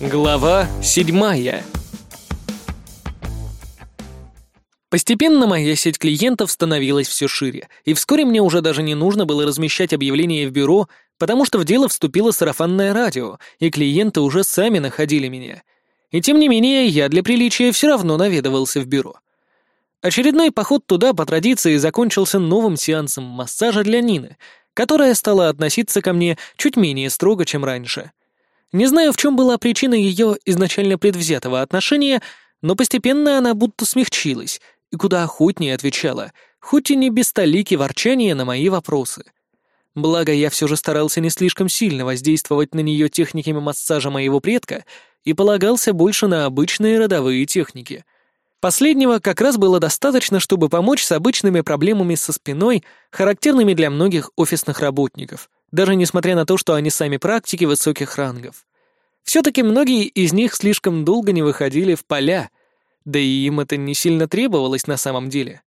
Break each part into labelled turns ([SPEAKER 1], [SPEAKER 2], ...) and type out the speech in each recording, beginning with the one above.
[SPEAKER 1] Глава седьмая Постепенно моя сеть клиентов становилась все шире, и вскоре мне уже даже не нужно было размещать объявления в бюро, потому что в дело вступило сарафанное радио, и клиенты уже сами находили меня. И тем не менее, я для приличия все равно наведывался в бюро. Очередной поход туда по традиции закончился новым сеансом массажа для Нины, которая стала относиться ко мне чуть менее строго, чем раньше — не знаю, в чем была причина ее изначально предвзятого отношения, но постепенно она будто смягчилась и куда охотнее отвечала, хоть и не без столики ворчания на мои вопросы. Благо, я все же старался не слишком сильно воздействовать на нее техниками массажа моего предка и полагался больше на обычные родовые техники. Последнего как раз было достаточно, чтобы помочь с обычными проблемами со спиной, характерными для многих офисных работников — даже несмотря на то, что они сами практики высоких рангов. Все-таки многие из них слишком долго не выходили в поля, да и им это не сильно требовалось на самом деле.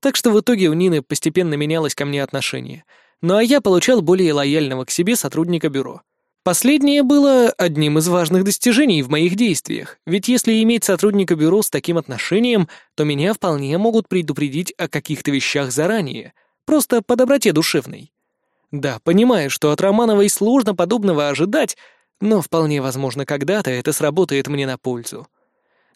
[SPEAKER 1] Так что в итоге у Нины постепенно менялось ко мне отношение, ну а я получал более лояльного к себе сотрудника бюро. Последнее было одним из важных достижений в моих действиях, ведь если иметь сотрудника бюро с таким отношением, то меня вполне могут предупредить о каких-то вещах заранее, просто по доброте душевной. Да, понимаю, что от Романовой сложно подобного ожидать, но вполне возможно, когда-то это сработает мне на пользу.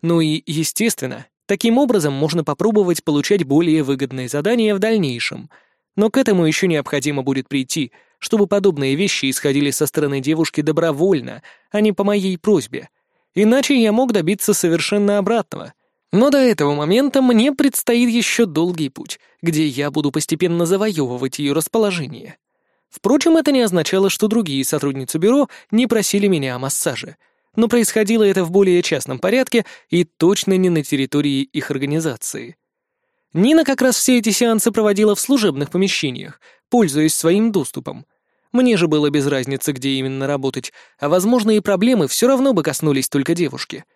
[SPEAKER 1] Ну и, естественно, таким образом можно попробовать получать более выгодные задания в дальнейшем. Но к этому еще необходимо будет прийти, чтобы подобные вещи исходили со стороны девушки добровольно, а не по моей просьбе. Иначе я мог добиться совершенно обратного. Но до этого момента мне предстоит еще долгий путь, где я буду постепенно завоевывать ее расположение. Впрочем, это не означало, что другие сотрудницы бюро не просили меня о массаже, но происходило это в более частном порядке и точно не на территории их организации. Нина как раз все эти сеансы проводила в служебных помещениях, пользуясь своим доступом. Мне же было без разницы, где именно работать, а возможные проблемы все равно бы коснулись только девушки.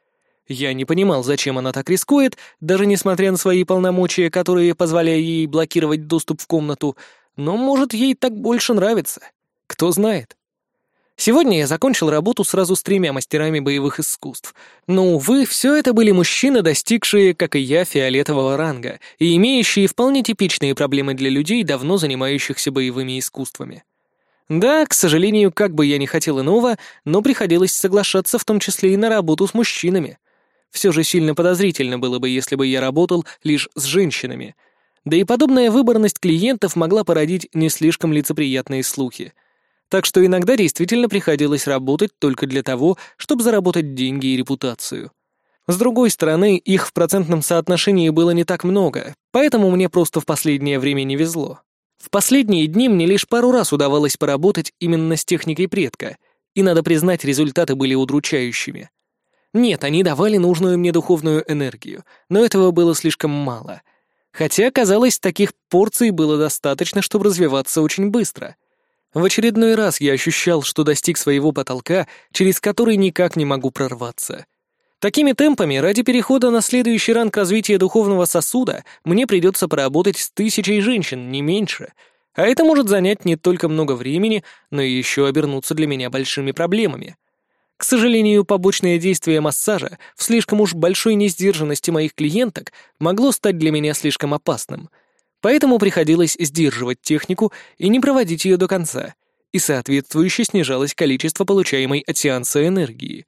[SPEAKER 1] Я не понимал, зачем она так рискует, даже несмотря на свои полномочия, которые позволяют ей блокировать доступ в комнату, но, может, ей так больше нравится. Кто знает. Сегодня я закончил работу сразу с тремя мастерами боевых искусств. Но, увы, все это были мужчины, достигшие, как и я, фиолетового ранга, и имеющие вполне типичные проблемы для людей, давно занимающихся боевыми искусствами. Да, к сожалению, как бы я ни хотел иного, но приходилось соглашаться в том числе и на работу с мужчинами. Все же сильно подозрительно было бы, если бы я работал лишь с женщинами — да и подобная выборность клиентов могла породить не слишком лицеприятные слухи. Так что иногда действительно приходилось работать только для того, чтобы заработать деньги и репутацию. С другой стороны, их в процентном соотношении было не так много, поэтому мне просто в последнее время не везло. В последние дни мне лишь пару раз удавалось поработать именно с техникой предка, и, надо признать, результаты были удручающими. Нет, они давали нужную мне духовную энергию, но этого было слишком мало — Хотя, казалось, таких порций было достаточно, чтобы развиваться очень быстро. В очередной раз я ощущал, что достиг своего потолка, через который никак не могу прорваться. Такими темпами, ради перехода на следующий ранг развития духовного сосуда, мне придется поработать с тысячей женщин, не меньше. А это может занять не только много времени, но и еще обернуться для меня большими проблемами. К сожалению, побочное действие массажа в слишком уж большой несдержанности моих клиенток могло стать для меня слишком опасным. Поэтому приходилось сдерживать технику и не проводить ее до конца, и соответствующе снижалось количество получаемой от сеанса энергии.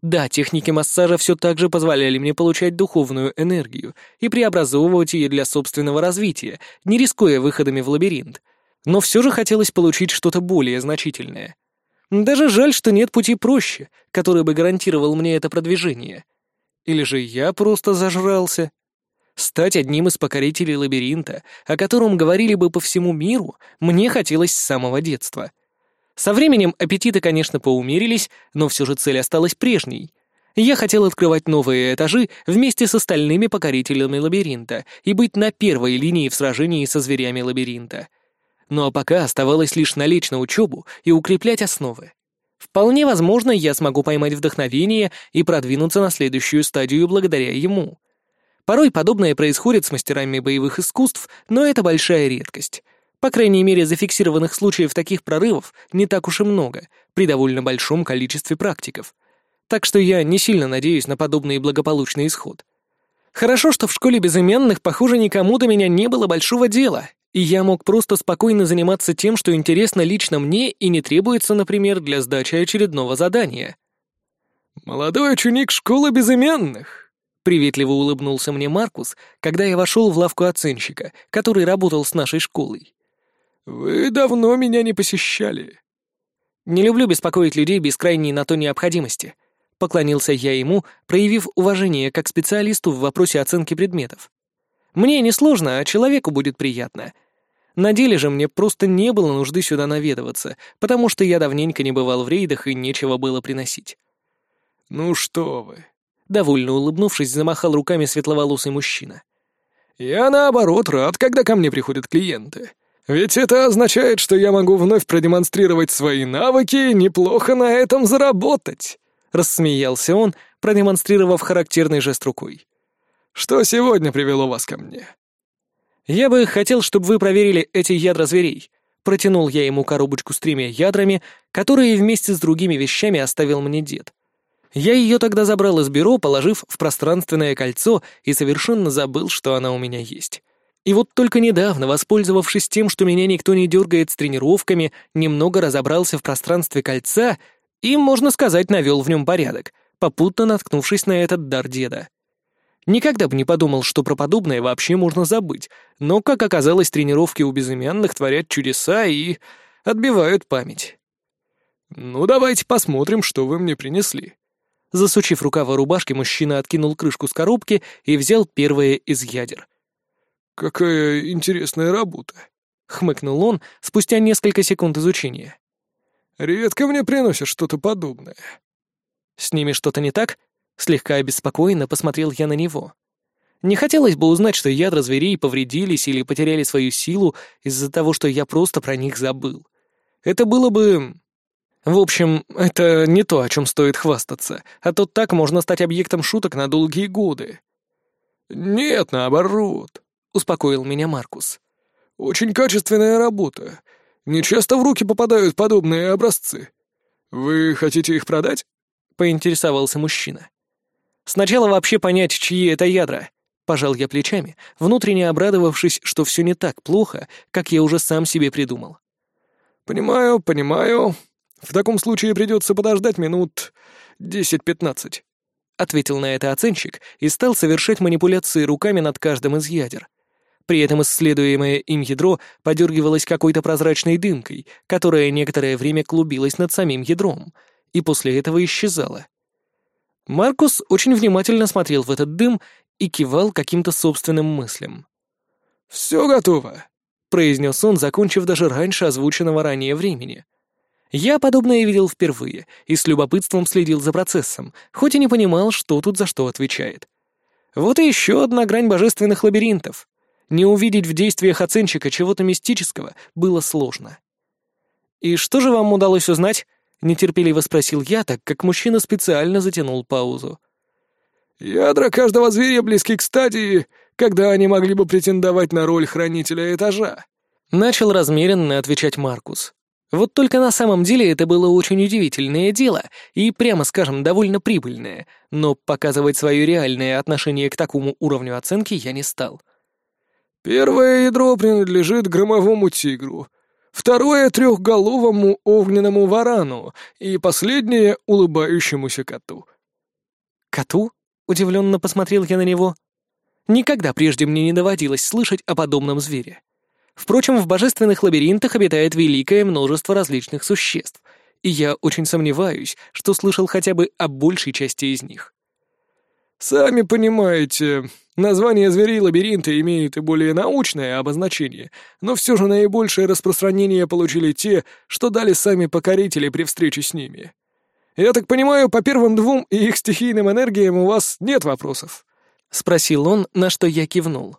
[SPEAKER 1] Да, техники массажа все так же позволяли мне получать духовную энергию и преобразовывать ее для собственного развития, не рискуя выходами в лабиринт. Но все же хотелось получить что-то более значительное — даже жаль, что нет пути проще, который бы гарантировал мне это продвижение. Или же я просто зажрался. Стать одним из покорителей лабиринта, о котором говорили бы по всему миру, мне хотелось с самого детства. Со временем аппетиты, конечно, поумерились, но все же цель осталась прежней. Я хотел открывать новые этажи вместе с остальными покорителями лабиринта и быть на первой линии в сражении со зверями лабиринта — а пока оставалось лишь налечь на учебу и укреплять основы. Вполне возможно, я смогу поймать вдохновение и продвинуться на следующую стадию благодаря ему. Порой подобное происходит с мастерами боевых искусств, но это большая редкость. По крайней мере, зафиксированных случаев таких прорывов не так уж и много, при довольно большом количестве практиков. так что я не сильно надеюсь на подобный благополучный исход. Хорошо, что в школе безымянных, похоже, никому до меня не было большого дела, и я мог просто спокойно заниматься тем, что интересно лично мне и не требуется, например, для сдачи очередного задания.
[SPEAKER 2] «Молодой ученик школы безымянных!»
[SPEAKER 1] — приветливо улыбнулся мне Маркус, когда я вошел в лавку оценщика, который работал с нашей школой.
[SPEAKER 2] «Вы давно меня не посещали».
[SPEAKER 1] «Не люблю беспокоить людей без крайней на то необходимости», — поклонился я ему, проявив уважение как специалисту в вопросе оценки предметов. «Мне не сложно, а человеку будет приятно. На деле же мне просто не было нужды сюда наведываться, потому что я давненько не бывал в рейдах и нечего было приносить».
[SPEAKER 2] «Ну что вы!»
[SPEAKER 1] — довольно улыбнувшись, замахал руками светловолосый мужчина.
[SPEAKER 2] «Я, наоборот, рад, когда ко мне приходят клиенты. Ведь это означает, что я могу вновь продемонстрировать свои навыки и неплохо на этом заработать!» — рассмеялся он, продемонстрировав характерный жест рукой. «Что сегодня привело вас ко мне?»
[SPEAKER 1] «Я бы хотел, чтобы вы проверили эти ядра зверей», Протянул я ему коробочку с тремя ядрами, которые вместе с другими вещами оставил мне дед. Я ее тогда забрал из бюро, положив в пространственное кольцо и совершенно забыл, что она у меня есть. И вот только недавно, воспользовавшись тем, что меня никто не дергает с тренировками, немного разобрался в пространстве кольца и, можно сказать, навел в нем порядок, попутно наткнувшись на этот дар деда. Никогда бы не подумал, что про подобное вообще можно забыть, но, как оказалось, тренировки у безымянных творят чудеса и отбивают память.
[SPEAKER 2] «Ну, давайте посмотрим, что вы мне принесли»,
[SPEAKER 1] Засучив рукава рубашки, мужчина откинул крышку с коробки и взял первое из ядер.
[SPEAKER 2] «Какая интересная работа», — хмыкнул он спустя несколько секунд изучения. «Редко мне приносят что-то подобное».
[SPEAKER 1] «С ними что-то не так?» Слегка обеспокоенно посмотрел я на него. Не хотелось бы узнать, что ядра зверей повредились или потеряли свою силу из-за того, что я просто про них забыл. Это было бы в общем, это не то, о чем стоит хвастаться, а то так можно стать объектом шуток на долгие годы.
[SPEAKER 2] «Нет, наоборот», — успокоил меня Маркус. «Очень качественная работа. Не часто в руки попадают подобные образцы. Вы хотите их продать?»
[SPEAKER 1] — поинтересовался мужчина. «Сначала вообще понять, чьи это ядра», — пожал я плечами, внутренне обрадовавшись, что все не так плохо, как я уже сам себе придумал.
[SPEAKER 2] «Понимаю, понимаю», в таком случае придется подождать минут десять-пятнадцать», — ответил на это оценщик и стал совершать манипуляции руками над каждым из ядер. При этом исследуемое им ядро подергивалось какой-то прозрачной дымкой, которая некоторое время клубилась над самим ядром, и после этого исчезала. Маркус очень внимательно смотрел в этот дым и кивал каким-то собственным мыслям. «Все готово», —
[SPEAKER 1] произнес он, закончив даже раньше озвученного ранее времени. Я подобное видел впервые и с любопытством следил за процессом, хоть и не понимал, что тут за что отвечает. Вот и еще одна грань божественных лабиринтов. Не увидеть в действиях оценщика чего-то мистического было сложно. «И что же вам удалось узнать?» — нетерпеливо спросил я, так как мужчина специально затянул паузу.
[SPEAKER 2] «Ядра каждого зверя близки к стадии, когда они могли бы претендовать на роль хранителя этажа», —
[SPEAKER 1] начал размеренно отвечать Маркус. Вот только на самом деле это было очень удивительное дело и, прямо скажем, довольно прибыльное, но показывать свое реальное отношение к такому уровню оценки я не стал.
[SPEAKER 2] Первое ядро принадлежит громовому тигру, второе — трехголовому огненному варану и последнее — улыбающемуся коту.
[SPEAKER 1] «Коту?» — удивленно посмотрел я на него. Никогда прежде мне не доводилось слышать о подобном звере. Впрочем, в божественных лабиринтах обитает великое множество различных существ, и я очень сомневаюсь, что слышал хотя бы о большей части из них.
[SPEAKER 2] «Сами понимаете, название зверей лабиринта имеет и более научное обозначение, но все же наибольшее распространение получили те, что дали сами покорители при встрече с ними. Я так понимаю, по первым двум и их стихийным энергиям у вас нет вопросов?»
[SPEAKER 1] — спросил он, на что я кивнул.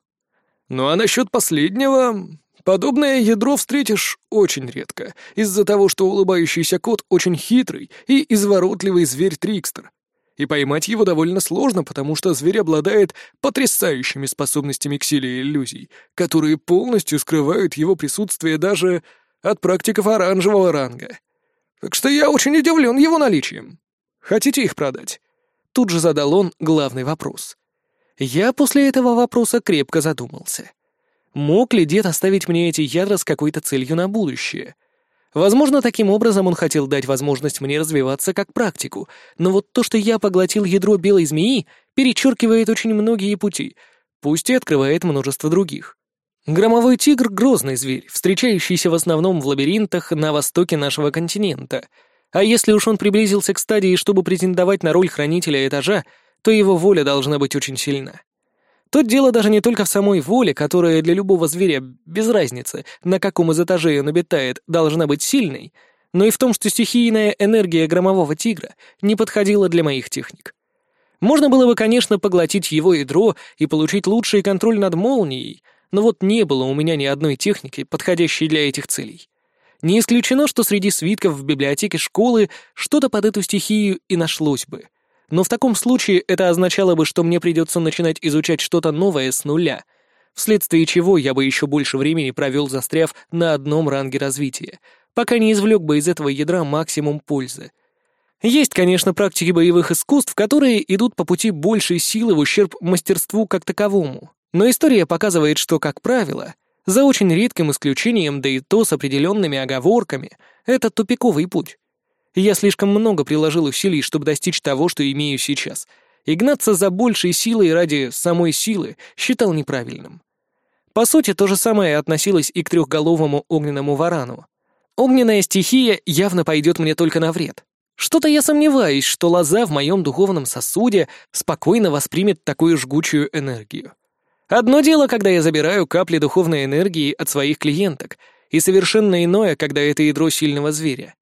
[SPEAKER 2] «Ну а насчет последнего, Подобное ядро встретишь очень редко, из-за того, что улыбающийся кот очень хитрый и изворотливый зверь-трикстер. И поймать его довольно сложно, потому что зверь обладает потрясающими способностями к силе иллюзий, которые полностью скрывают его присутствие даже от практиков оранжевого ранга. Так что я очень удивлен его наличием. Хотите их продать?»
[SPEAKER 1] Тут же задал он главный вопрос. Я после этого вопроса крепко задумался. Мог ли дед оставить мне эти ядра с какой-то целью на будущее? Возможно, таким образом он хотел дать возможность мне развиваться как практику, но вот то, что я поглотил ядро белой змеи, перечеркивает очень многие пути, пусть и открывает множество других. Громовой тигр — грозный зверь, встречающийся в основном в лабиринтах на востоке нашего континента. А если уж он приблизился к стадии, чтобы претендовать на роль хранителя этажа, то его воля должна быть очень сильна. Тут дело даже не только в самой воле, которая для любого зверя, без разницы, на каком из этажей он обитает, должна быть сильной, но и в том, что стихийная энергия громового тигра не подходила для моих техник. Можно было бы, конечно, поглотить его ядро и получить лучший контроль над молнией, но вот не было у меня ни одной техники, подходящей для этих целей. Не исключено, что среди свитков в библиотеке школы что-то под эту стихию и нашлось бы. Но в таком случае это означало бы, что мне придется начинать изучать что-то новое с нуля, вследствие чего я бы еще больше времени провел, застряв на одном ранге развития, пока не извлек бы из этого ядра максимум пользы. Есть, конечно, практики боевых искусств, которые идут по пути большей силы в ущерб мастерству как таковому. Но история показывает, что, как правило, за очень редким исключением, да и то с определенными оговорками, это тупиковый путь. Я слишком много приложил усилий, чтобы достичь того, что имею сейчас, и гнаться за большей силой ради самой силы считал неправильным. По сути, то же самое относилось и к трехголовому огненному варану. Огненная стихия явно пойдет мне только на вред. Что-то я сомневаюсь, что лоза в моем духовном сосуде спокойно воспримет такую жгучую энергию. Одно дело, когда я забираю капли духовной энергии от своих клиенток, и совершенно иное, когда это ядро сильного зверя.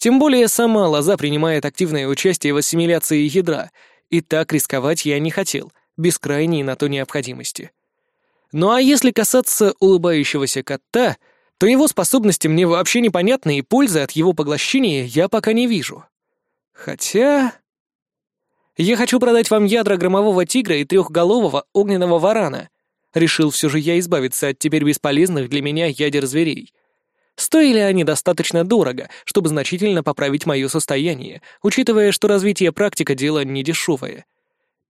[SPEAKER 1] Тем более сама лоза принимает активное участие в ассимиляции ядра, и так рисковать я не хотел, без крайней на то необходимости. Ну а если касаться улыбающегося кота, то его способности мне вообще непонятны, и пользы от его поглощения я пока не вижу. Хотя... Я хочу продать вам ядра громового тигра и трехголового огненного варана. Решил все же я избавиться от теперь бесполезных для меня ядер зверей. Стоили они достаточно дорого, чтобы значительно поправить мое состояние, учитывая, что развитие практика — дело недешевое.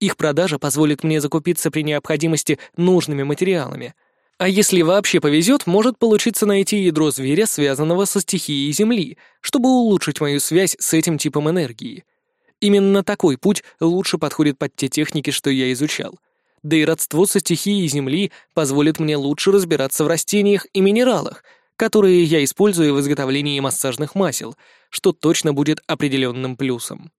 [SPEAKER 1] Их продажа позволит мне закупиться при необходимости нужными материалами. А если вообще повезет, может получиться найти ядро зверя, связанного со стихией Земли, чтобы улучшить мою связь с этим типом энергии. Именно такой путь лучше подходит под те техники, что я изучал. Да и родство со стихией Земли позволит мне лучше разбираться в растениях и минералах — которые я использую в изготовлении массажных масел, что точно будет определенным плюсом.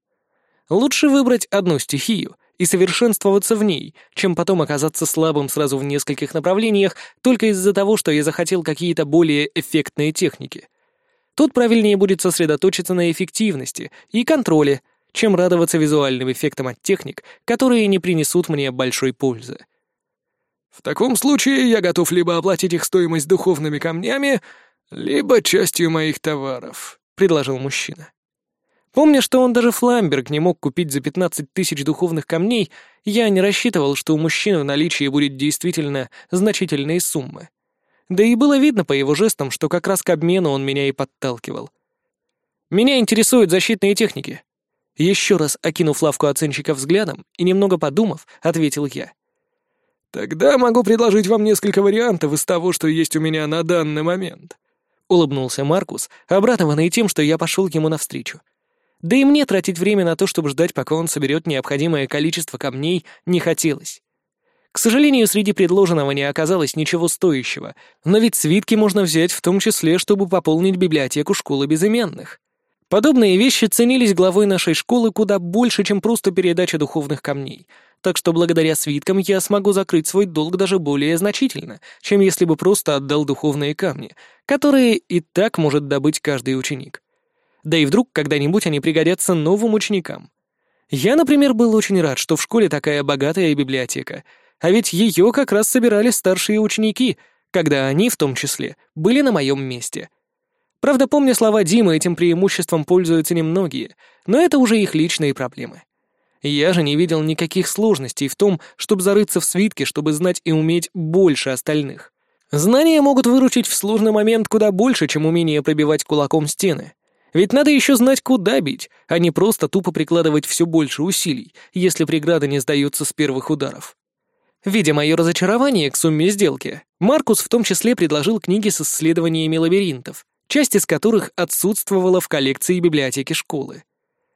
[SPEAKER 1] Лучше выбрать одну стихию и совершенствоваться в ней, чем потом оказаться слабым сразу в нескольких направлениях только из-за того, что я захотел какие-то более эффектные техники. Тут правильнее будет сосредоточиться на эффективности и контроле, чем радоваться визуальным эффектам от техник, которые не принесут мне большой пользы.
[SPEAKER 2] В таком случае я готов либо оплатить их стоимость духовными камнями, либо частью моих товаров», — предложил мужчина.
[SPEAKER 1] Помня, что он даже фламберг не мог купить за 15 тысяч духовных камней, я не рассчитывал, что у мужчины в наличии будет действительно значительные суммы. Да и было видно по его жестам, что как раз к обмену он меня и подталкивал. «Меня интересуют защитные техники». Еще раз окинув лавку оценщика взглядом и немного подумав, ответил я.
[SPEAKER 2] «Тогда могу предложить вам несколько вариантов из того, что есть у меня на данный момент», — улыбнулся Маркус, обрадованный тем, что я пошел ему навстречу.
[SPEAKER 1] Да и мне тратить время на то, чтобы ждать, пока он соберет необходимое количество камней, не хотелось. К сожалению, среди предложенного не оказалось ничего стоящего, но ведь свитки можно взять в том числе, чтобы пополнить библиотеку школы безымянных. Подобные вещи ценились главой нашей школы куда больше, чем просто передача духовных камней — так что благодаря свиткам я смогу закрыть свой долг даже более значительно, чем если бы просто отдал духовные камни, которые и так может добыть каждый ученик. Да и вдруг когда-нибудь они пригодятся новым ученикам. Я, например, был очень рад, что в школе такая богатая библиотека, а ведь ее как раз собирали старшие ученики, когда они, в том числе, были на моем месте. Правда, помня слова Димы, этим преимуществом пользуются немногие, но это уже их личные проблемы. Я же не видел никаких сложностей в том, чтобы зарыться в свитке, чтобы знать и уметь больше остальных. Знания могут выручить в сложный момент куда больше, чем умение пробивать кулаком стены. Ведь надо еще знать, куда бить, а не просто тупо прикладывать все больше усилий, если преграда не сдается с первых ударов. Видя мое разочарование к сумме сделки, Маркус в том числе предложил книги с исследованиями лабиринтов, часть из которых отсутствовала в коллекции библиотеки школы.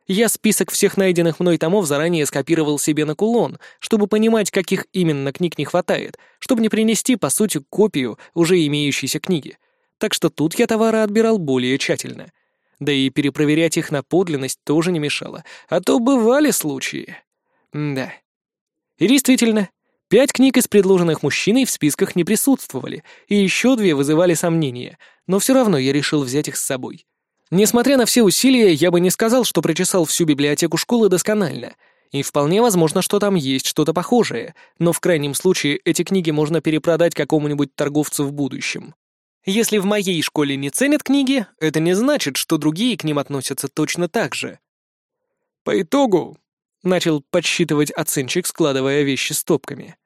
[SPEAKER 1] Я список всех найденных мной томов заранее скопировал себе на кулон, чтобы понимать, каких именно книг не хватает, чтобы не принести, по сути, копию уже имеющейся книги. Так что тут я товары отбирал более тщательно. Да и перепроверять их на подлинность тоже не мешало, а то бывали случаи. М да. И действительно, пять книг из предложенных мужчиной в списках не присутствовали, и еще две вызывали сомнения, но все равно я решил взять их с собой. Несмотря на все усилия, я бы не сказал, что прочесал всю библиотеку школы досконально. И вполне возможно, что там есть что-то похожее, но в крайнем случае эти книги можно перепродать какому-нибудь торговцу в будущем. Если в моей школе не ценят книги, это не значит, что другие к ним относятся точно так же.
[SPEAKER 2] По итогу,
[SPEAKER 1] начал подсчитывать оценщик, складывая вещи стопками.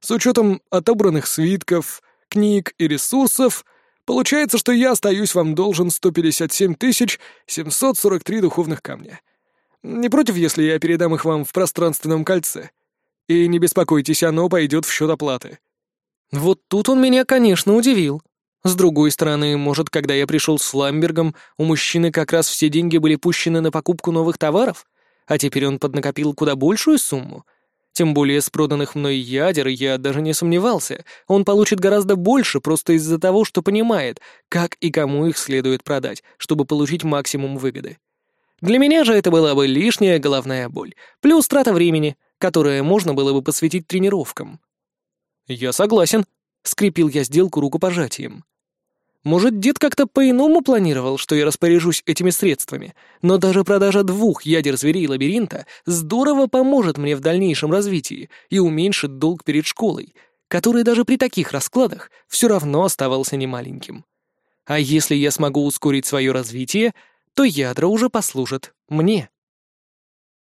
[SPEAKER 2] С учетом отобранных свитков, книг и ресурсов, Получается, что я остаюсь вам должен 157 743 духовных камня. Не против, если я передам их вам в пространственном кольце? И не беспокойтесь, оно пойдет в счет оплаты».
[SPEAKER 1] Вот тут он меня, конечно, удивил. С другой стороны, может, когда я пришел с Ламбергом, у мужчины как раз все деньги были пущены на покупку новых товаров, а теперь он поднакопил куда большую сумму — тем более с проданных мной ядер я даже не сомневался. Он получит гораздо больше просто из-за того, что понимает, как и кому их следует продать, чтобы получить максимум выгоды. Для меня же это была бы лишняя головная боль, плюс трата времени, которое можно было бы посвятить тренировкам. «Я согласен», — скрепил я сделку рукопожатием. Может, дед как-то по-иному планировал, что я распоряжусь этими средствами, но даже продажа двух ядер зверей лабиринта здорово поможет мне в дальнейшем развитии и уменьшит долг перед школой, который даже при таких раскладах все равно оставался немаленьким. А если я смогу ускорить свое развитие, то ядра уже послужат мне.